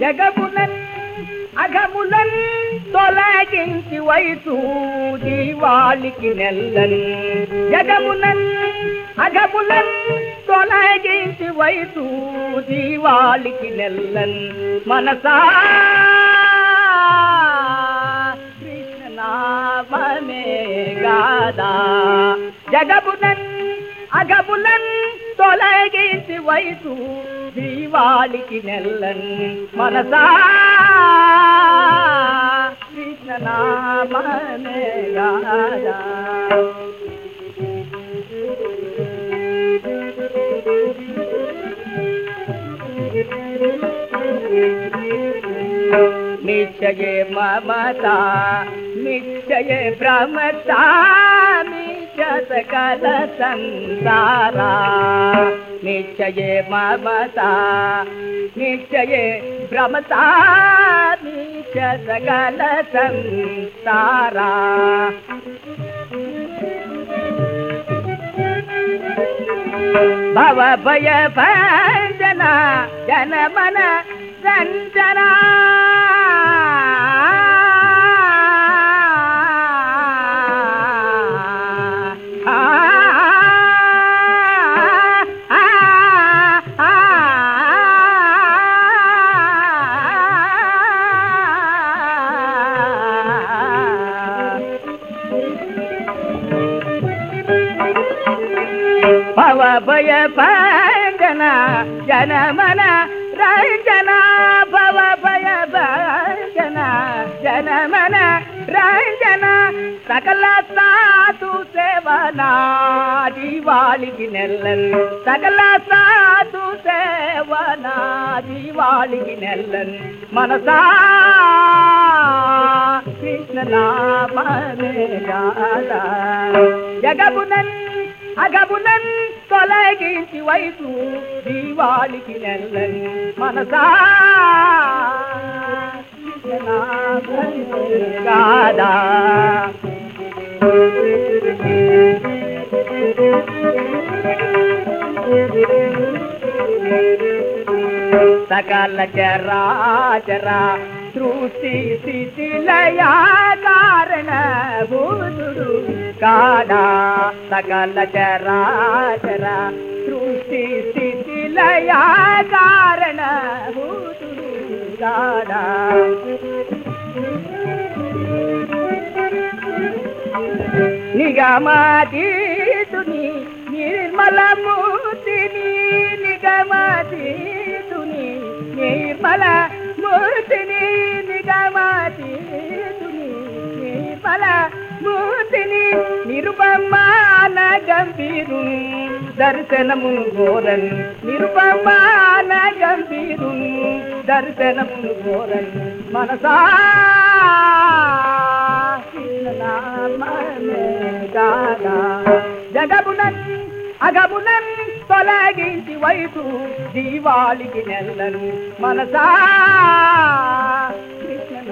జగమునన్ అగములన్ తొలగించి వయసు దీవాళికి నెల్లని. జగమునన్ అగములన్ తొలగించి వయసు దీవాళికి నెల్లన్ మనసా. కృష్ణనామే గాదా. జగబులన్ అగబులన్ తొలగించి వయసు దీవాళికి నెల్లన్ మనసా. కృష్ణనామే గాదా. నిశ్చయే మమతా నిశ్చయే భ్రమతా నిత్య సకల సంసారా. నిశ్చయే మమతా నిశ్చయే భ్రమతా నిత్య సకల సంసారా. భవ భయ భంజన సంచరా. పవ భయ భంజన జన రంజన భవ భయ భంజన జన రంజన సకల సాధు సేవనా దీవాళికి నెల్లన్ సకల సాధు సేవనా దీవాళికి నెల్లన్ మనసా కృష్ణ జగబునన్ అగబునన్ జగమునన్ అగమునన్ తొలగించి వయసు దీవాళికి నెల్లని మనసా. కాదా సకల చరాచరా స్థితి లయా కారణ భూతుడు కాడా సకల చరాచర. సృష్టి స్థితి కారణ భూతుడు కాడా నిగమాతీతుని నిర్మల మూర్తిని నిగమాతీతుని నిర్మల నిరుపమాన గంభీరు దర్శనమును గోరన్ నిరుపమాన గంభీరు దర్శనమును గోరన్ మనసా గాదా జగమునన్ అగమునన్ తొలగించి వైపు దీవాళికి నెల్లను మనసా కృష్ణ